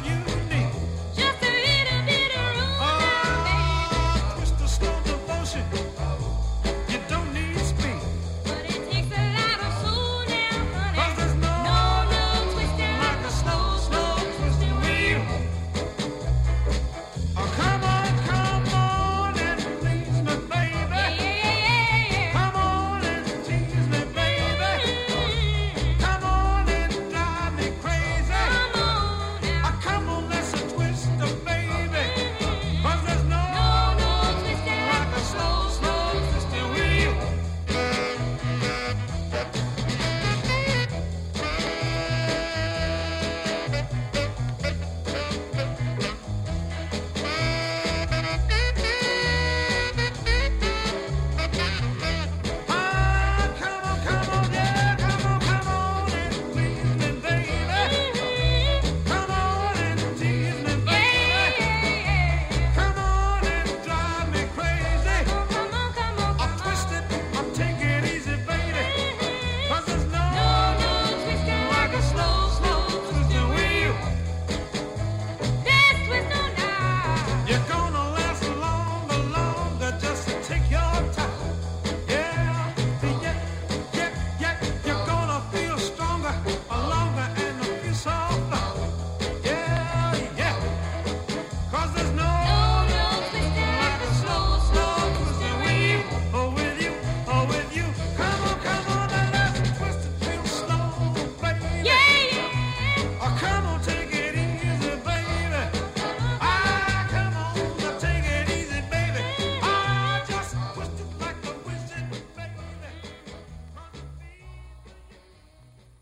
you.